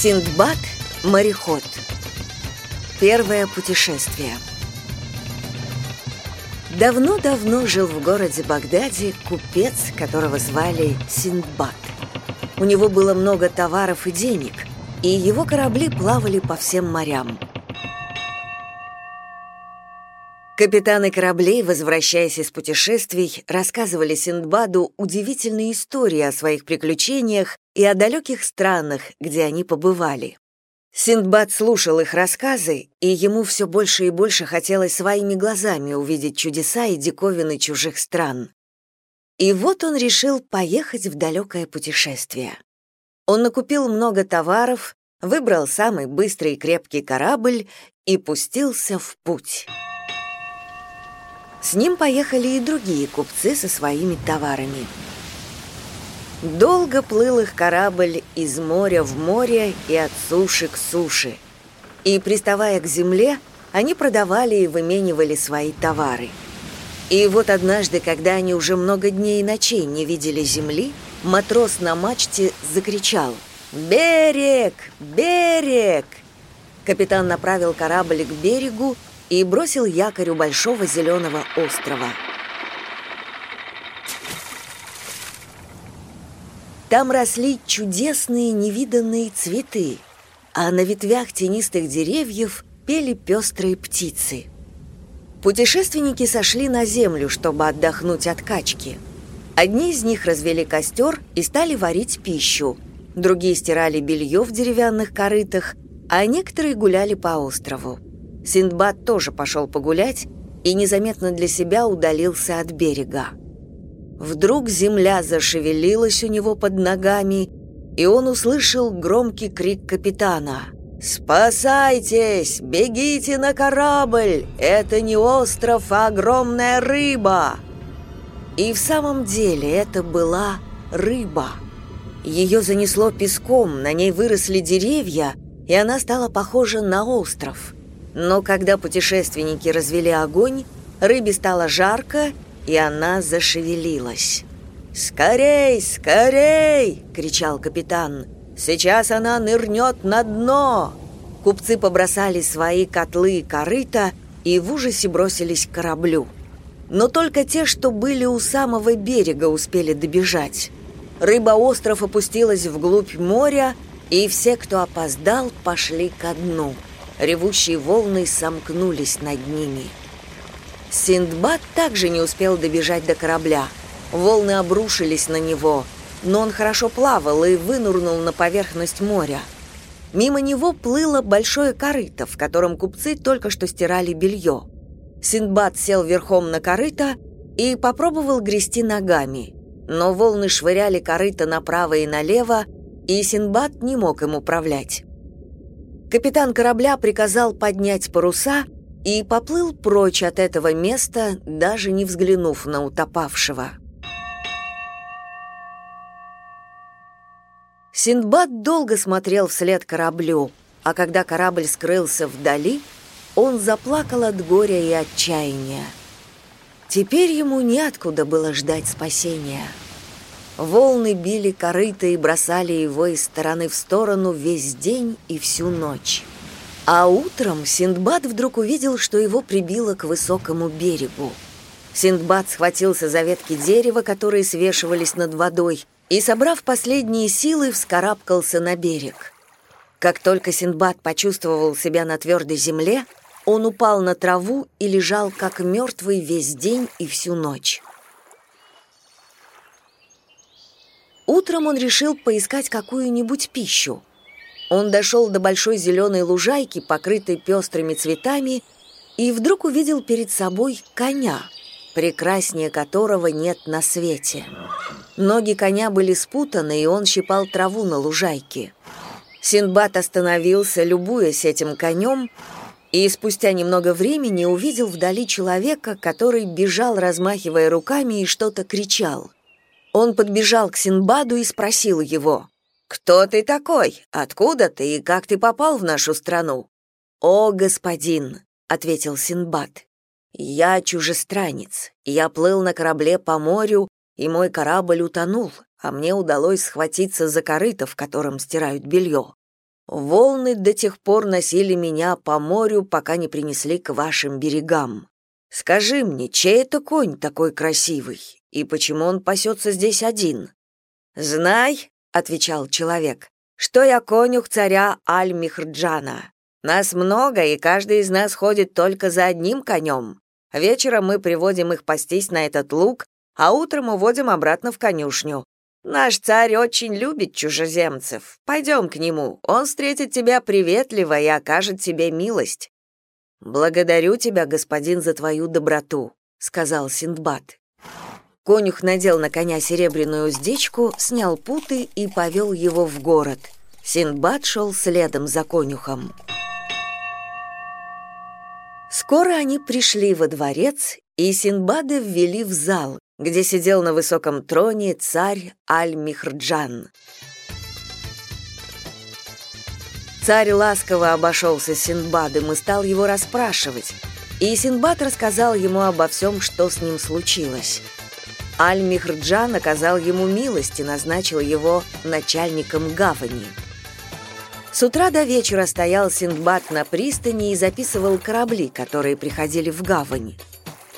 Синдбад – мореход. Первое путешествие. Давно-давно жил в городе Багдаде купец, которого звали Синдбад. У него было много товаров и денег, и его корабли плавали по всем морям. Капитаны кораблей, возвращаясь из путешествий, рассказывали Синдбаду удивительные истории о своих приключениях и о далеких странах, где они побывали. Синдбад слушал их рассказы, и ему все больше и больше хотелось своими глазами увидеть чудеса и диковины чужих стран. И вот он решил поехать в далекое путешествие. Он накупил много товаров, выбрал самый быстрый и крепкий корабль и пустился в путь. С ним поехали и другие купцы со своими товарами. Долго плыл их корабль из моря в море и от суши к суше. И, приставая к земле, они продавали и выменивали свои товары. И вот однажды, когда они уже много дней и ночей не видели земли, матрос на мачте закричал «Берег! Берег!» Капитан направил корабль к берегу, и бросил якорь у большого зеленого острова. Там росли чудесные невиданные цветы, а на ветвях тенистых деревьев пели пестрые птицы. Путешественники сошли на землю, чтобы отдохнуть от качки. Одни из них развели костер и стали варить пищу, другие стирали белье в деревянных корытах, а некоторые гуляли по острову. Синдбад тоже пошел погулять и незаметно для себя удалился от берега. Вдруг земля зашевелилась у него под ногами, и он услышал громкий крик капитана. «Спасайтесь! Бегите на корабль! Это не остров, а огромная рыба!» И в самом деле это была рыба. Ее занесло песком, на ней выросли деревья, и она стала похожа на остров – но когда путешественники развели огонь, рыбе стало жарко, и она зашевелилась. «Скорей, скорей!» — кричал капитан. «Сейчас она нырнет на дно!» Купцы побросали свои котлы и корыта и в ужасе бросились к кораблю. Но только те, что были у самого берега, успели добежать. Рыба-остров опустилась вглубь моря, и все, кто опоздал, пошли ко дну ревущие волны сомкнулись над ними. Синдбад также не успел добежать до корабля. Волны обрушились на него, но он хорошо плавал и вынурнул на поверхность моря. Мимо него плыло большое корыто, в котором купцы только что стирали белье. Синдбад сел верхом на корыто и попробовал грести ногами. Но волны швыряли корыто направо и налево, и Синдбад не мог им управлять. Капитан корабля приказал поднять паруса и поплыл прочь от этого места, даже не взглянув на утопавшего. Синдбад долго смотрел вслед кораблю, а когда корабль скрылся вдали, он заплакал от горя и отчаяния. Теперь ему неоткуда было ждать спасения. Волны били корыто и бросали его из стороны в сторону весь день и всю ночь. А утром Синдбад вдруг увидел, что его прибило к высокому берегу. Синдбад схватился за ветки дерева, которые свешивались над водой, и, собрав последние силы, вскарабкался на берег. Как только Синдбад почувствовал себя на твердой земле, он упал на траву и лежал как мертвый весь день и всю ночь. Утром он решил поискать какую-нибудь пищу. Он дошел до большой зеленой лужайки, покрытой пестрыми цветами, и вдруг увидел перед собой коня, прекраснее которого нет на свете. Ноги коня были спутаны, и он щипал траву на лужайке. Синдбад остановился, любуясь этим конем, и спустя немного времени увидел вдали человека, который бежал, размахивая руками, и что-то кричал. Он подбежал к Синбаду и спросил его, «Кто ты такой? Откуда ты и как ты попал в нашу страну?» «О, господин», — ответил Синбад, «я чужестранец. Я плыл на корабле по морю, и мой корабль утонул, а мне удалось схватиться за корыто, в котором стирают белье. Волны до тех пор носили меня по морю, пока не принесли к вашим берегам. Скажи мне, чей это конь такой красивый, и почему он пасется здесь один?» «Знай», — отвечал человек, — «что я конюх царя Аль-Михрджана. Нас много, и каждый из нас ходит только за одним конем. Вечером мы приводим их пастись на этот луг, а утром уводим обратно в конюшню. Наш царь очень любит чужеземцев. Пойдем к нему, он встретит тебя приветливо и окажет тебе милость». «Благодарю тебя, господин, за твою доброту», — сказал Синдбад. Конюх надел на коня серебряную уздечку, снял путы и повел его в город. Синдбад шел следом за конюхом. Скоро они пришли во дворец, и Синдбада ввели в зал, где сидел на высоком троне царь Аль-Михрджан. Царь ласково обошелся с Синдбадом и стал его расспрашивать, и Синдбад рассказал ему обо всем, что с ним случилось. Аль-Михрджан оказал ему милость и назначил его начальником гавани. С утра до вечера стоял Синдбад на пристани и записывал корабли, которые приходили в гавань.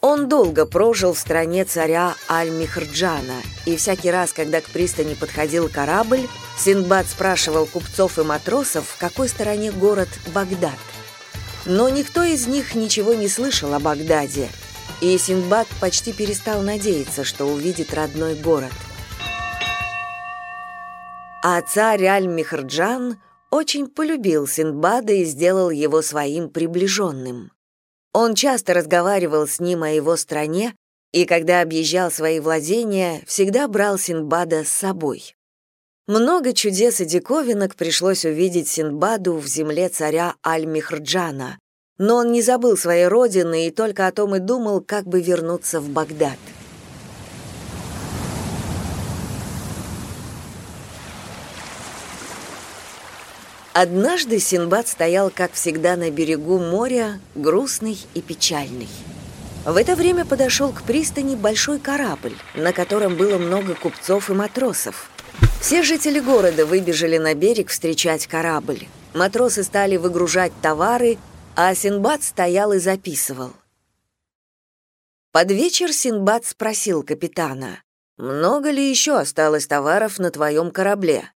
Он долго прожил в стране царя Аль-Михрджана, и всякий раз, когда к пристани подходил корабль, Синдбад спрашивал купцов и матросов, в какой стороне город Багдад. Но никто из них ничего не слышал о Багдаде, и Синдбад почти перестал надеяться, что увидит родной город. А царь Аль-Михрджан – очень полюбил Синдбада и сделал его своим приближенным. Он часто разговаривал с ним о его стране, и когда объезжал свои владения, всегда брал Синдбада с собой. Много чудес и диковинок пришлось увидеть Синдбаду в земле царя Аль-Михрджана, но он не забыл своей родины и только о том и думал, как бы вернуться в Багдад. Однажды Синбад стоял, как всегда, на берегу моря, грустный и печальный. В это время подошел к пристани большой корабль, на котором было много купцов и матросов. Все жители города выбежали на берег встречать корабль. Матросы стали выгружать товары, а Синбад стоял и записывал. Под вечер Синбад спросил капитана, «Много ли еще осталось товаров на твоем корабле?»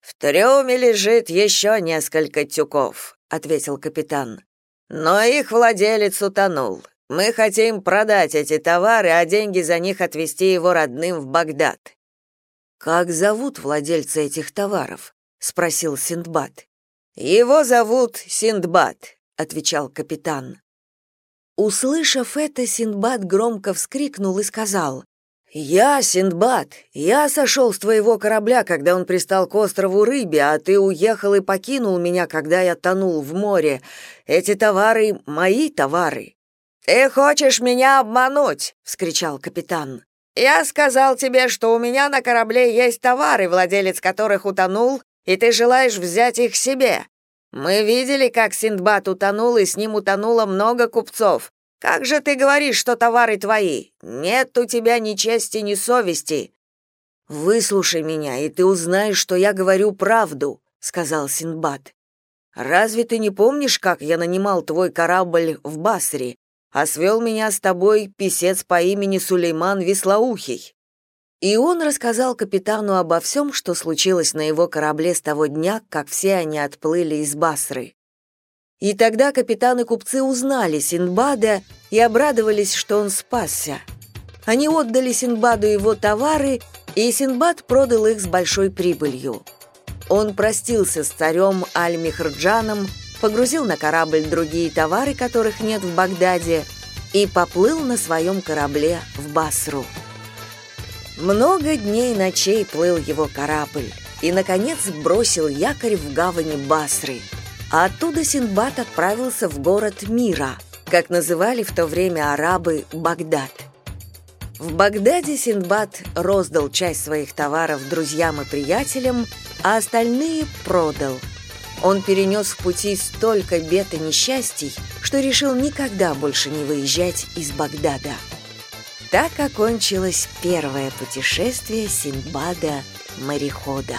«В трюме лежит еще несколько тюков», — ответил капитан. «Но их владелец утонул. Мы хотим продать эти товары, а деньги за них отвезти его родным в Багдад». «Как зовут владельца этих товаров?» — спросил Синдбад. «Его зовут Синдбад», — отвечал капитан. Услышав это, Синдбад громко вскрикнул и сказал, «Я, Синдбад, я сошел с твоего корабля, когда он пристал к острову Рыбе, а ты уехал и покинул меня, когда я тонул в море. Эти товары — мои товары». «Ты хочешь меня обмануть?» — вскричал капитан. «Я сказал тебе, что у меня на корабле есть товары, владелец которых утонул, и ты желаешь взять их себе. Мы видели, как Синдбад утонул, и с ним утонуло много купцов. Как же ты говоришь, что товары твои? Нет у тебя ни чести, ни совести. Выслушай меня, и ты узнаешь, что я говорю правду, сказал Синбад. Разве ты не помнишь, как я нанимал твой корабль в Басре, а свел меня с тобой писец по имени Сулейман Веслоухий? И он рассказал капитану обо всем, что случилось на его корабле с того дня, как все они отплыли из Басры. И тогда капитаны купцы узнали Синдбада и обрадовались, что он спасся. Они отдали Синдбаду его товары, и Синдбад продал их с большой прибылью. Он простился с царем Аль-Михрджаном, погрузил на корабль другие товары, которых нет в Багдаде, и поплыл на своем корабле в Басру. Много дней и ночей плыл его корабль, и, наконец, бросил якорь в гавани Басры – а оттуда Синдбад отправился в город Мира, как называли в то время арабы Багдад. В Багдаде Синдбад роздал часть своих товаров друзьям и приятелям, а остальные продал. Он перенес в пути столько бед и несчастий, что решил никогда больше не выезжать из Багдада. Так окончилось первое путешествие Синдбада-морехода.